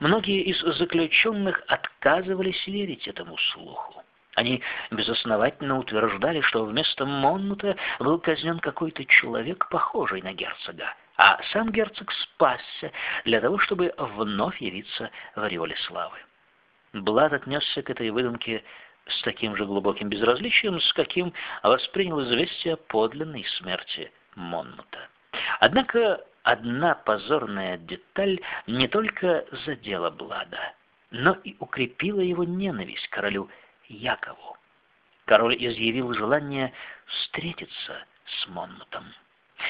Многие из заключенных отказывались верить этому слуху. Они безосновательно утверждали, что вместо Монмута был казнен какой-то человек, похожий на герцога, а сам герцог спасся для того, чтобы вновь явиться в ореоле славы. Блад отнесся к этой выдумке с таким же глубоким безразличием, с каким воспринял известие о подлинной смерти Монмута. Однако одна позорная деталь не только задела Блада, но и укрепила его ненависть к королю Якову. Король изъявил желание встретиться с Монмутом.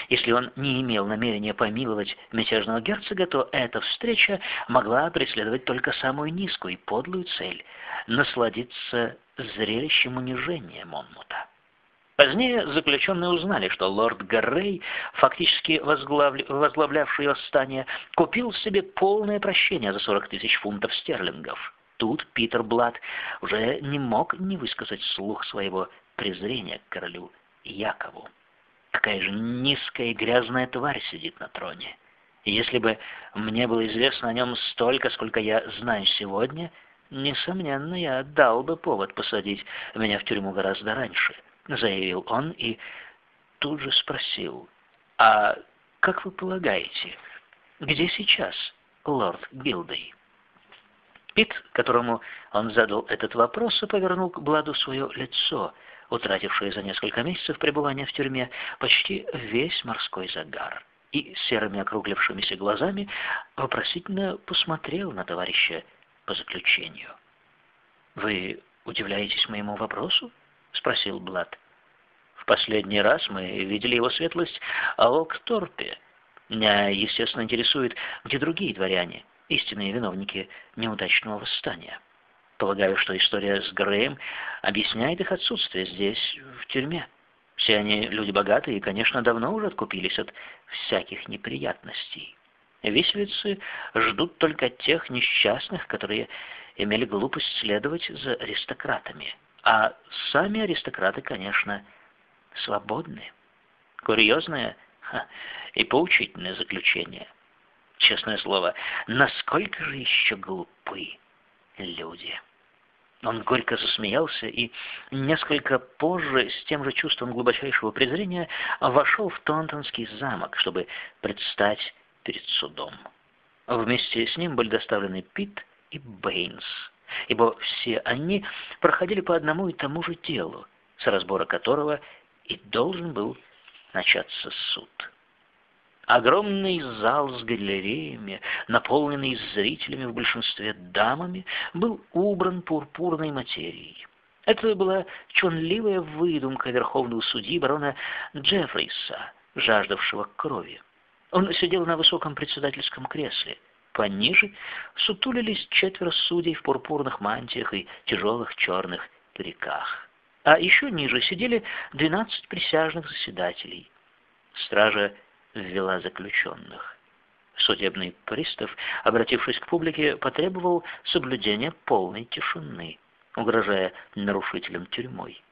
Если он не имел намерения помиловать мятежного герцога, то эта встреча могла преследовать только самую низкую и подлую цель — насладиться зрелищем унижения Монмута. Позднее заключенные узнали, что лорд Гаррей, фактически возглавля... возглавлявший восстание, купил себе полное прощение за 40 тысяч фунтов стерлингов. Тут Питер Блад уже не мог не высказать вслух своего презрения к королю Якову. Какая же низкая и грязная тварь сидит на троне. если бы мне было известно о нем столько, сколько я знаю сегодня, несомненно, я дал бы повод посадить меня в тюрьму гораздо раньше» заявил он и тут же спросил, «А как вы полагаете, где сейчас лорд Билдей?» Пит, которому он задал этот вопрос, повернул к Бладу свое лицо, утратившее за несколько месяцев пребывания в тюрьме почти весь морской загар, и серыми округлившимися глазами вопросительно посмотрел на товарища по заключению. «Вы удивляетесь моему вопросу?» — спросил Блад. «В последний раз мы видели его светлость в Окторпе. Меня, естественно, интересует, где другие дворяне, истинные виновники неудачного восстания. Полагаю, что история с Греем объясняет их отсутствие здесь, в тюрьме. Все они люди богатые и, конечно, давно уже откупились от всяких неприятностей. Виселицы ждут только тех несчастных, которые имели глупость следовать за аристократами». А сами аристократы, конечно, свободны. Курьезное ха, и поучительное заключение. Честное слово, насколько же еще глупы люди. Он горько засмеялся и несколько позже с тем же чувством глубочайшего презрения вошел в Тонтонский замок, чтобы предстать перед судом. Вместе с ним были доставлены Пит и Бэйнс, ибо все они проходили по одному и тому же делу, с разбора которого и должен был начаться суд. Огромный зал с галереями, наполненный зрителями в большинстве дамами, был убран пурпурной материей. Это была чонливая выдумка верховного судьи барона Джеффрейса, жаждавшего крови. Он сидел на высоком председательском кресле – Пониже сутулились четверо судей в пурпурных мантиях и тяжелых черных париках. А еще ниже сидели двенадцать присяжных заседателей. Стража ввела заключенных. Судебный пристав, обратившись к публике, потребовал соблюдения полной тишины, угрожая нарушителям тюрьмой.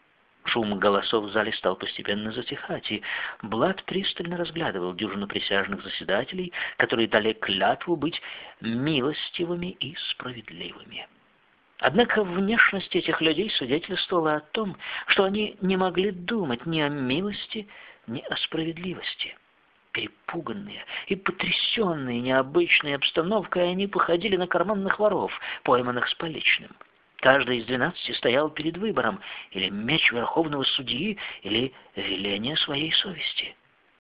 Шум голосов в зале стал постепенно затихать, и Блад пристально разглядывал дюжину присяжных заседателей, которые дали клятву быть милостивыми и справедливыми. Однако внешность этих людей свидетельствовала о том, что они не могли думать ни о милости, ни о справедливости. Перепуганные и потрясенные необычной обстановкой, они походили на карманных воров, пойманных с поличным. Каждый из двенадцати стоял перед выбором или меч верховного судьи, или веление своей совести.